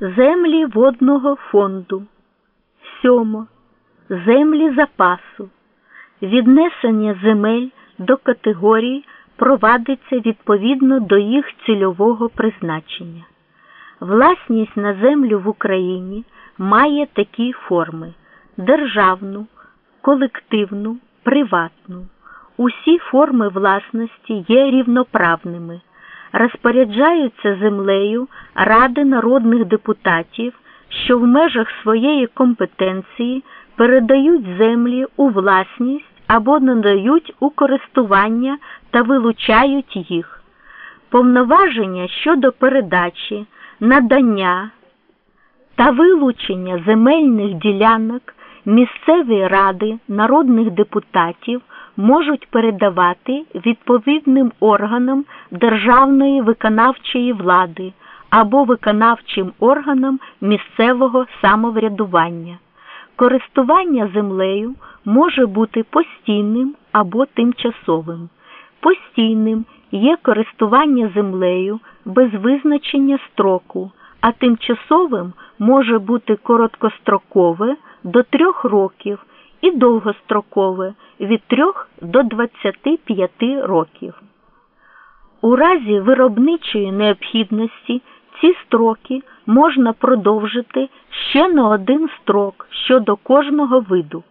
Землі водного фонду. Сьомо. Землі запасу. Віднесення земель до категорій провадиться відповідно до їх цільового призначення. Власність на землю в Україні має такі форми: державну, колективну, приватну. Усі форми власності є рівноправними, розпоряджаються землею Ради народних депутатів, що в межах своєї компетенції передають землі у власність або надають у користування та вилучають їх. Повноваження щодо передачі, надання та вилучення земельних ділянок місцеві ради народних депутатів можуть передавати відповідним органам державної виконавчої влади або виконавчим органам місцевого самоврядування. Користування землею може бути постійним або тимчасовим. Постійним є користування землею без визначення строку, а тимчасовим може бути короткострокове до трьох років і довгострокове від 3 до 25 років. У разі виробничої необхідності ці строки можна продовжити ще на один строк щодо кожного виду.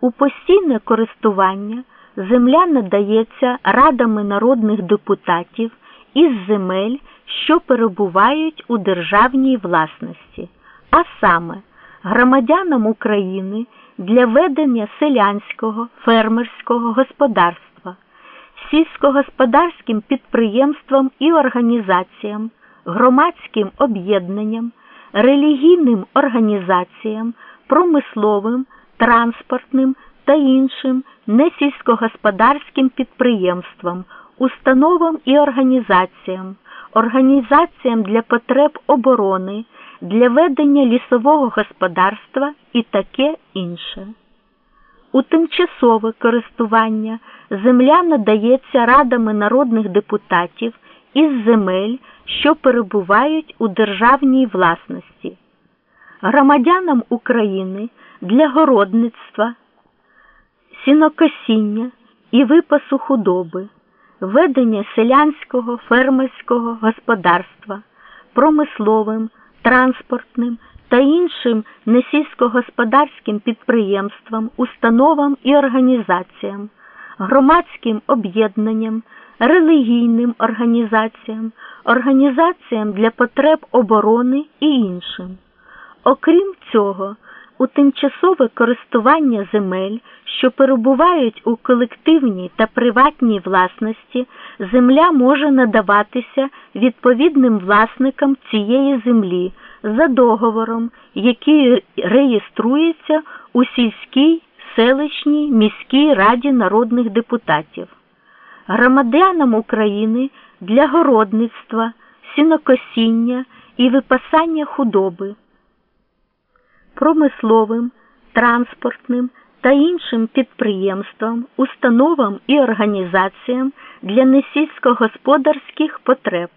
У постійне користування земля надається радами народних депутатів із земель, що перебувають у державній власності, а саме громадянам України для ведення селянського фермерського господарства, сільськогосподарським підприємствам і організаціям, громадським об'єднанням, релігійним організаціям, промисловим, транспортним та іншим несільськогосподарським підприємствам, установам і організаціям, організаціям для потреб оборони, для ведення лісового господарства і таке інше. У тимчасове користування земля надається радами народних депутатів із земель, що перебувають у державній власності, громадянам України для городництва, сінокосіння і випасу худоби, ведення селянського фермерського господарства, промисловим, транспортним та іншим несільськогосподарським підприємствам, установам і організаціям, громадським об'єднанням, релігійним організаціям, організаціям для потреб оборони і іншим. Окрім цього, у тимчасове користування земель, що перебувають у колективній та приватній власності, земля може надаватися відповідним власникам цієї землі за договором, який реєструється у сільській, селищній, міській раді народних депутатів. Громадянам України для городництва, сінокосіння і випасання худоби промисловим, транспортним та іншим підприємствам, установам і організаціям для несільськогосподарських потреб.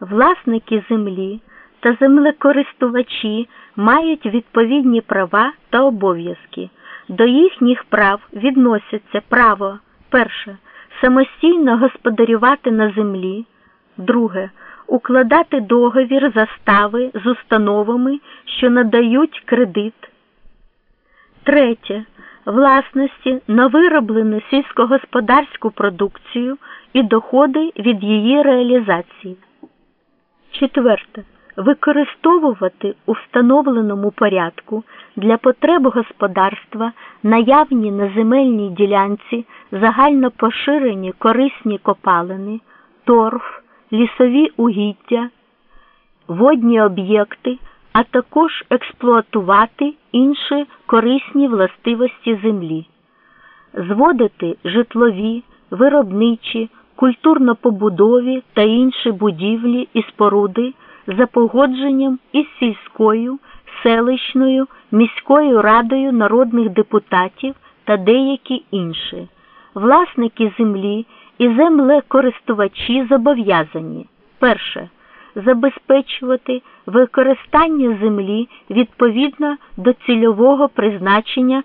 Власники землі та землекористувачі мають відповідні права та обов'язки. До їхніх прав відносяться право перше самостійно господарювати на землі, друге укладати договір застави з установами, що надають кредит. Третє. Власності на вироблену сільськогосподарську продукцію і доходи від її реалізації. Четверте. Використовувати у встановленому порядку для потреб господарства наявні на земельній ділянці загально поширені корисні копалини, торф лісові угіддя, водні об'єкти, а також експлуатувати інші корисні властивості землі, зводити житлові, виробничі, культурно-побудові та інші будівлі і споруди за погодженням із сільською, селищною, міською радою народних депутатів та деякі інші, власники землі і землекористувачі зобов'язані перше забезпечувати використання землі відповідно до цільового призначення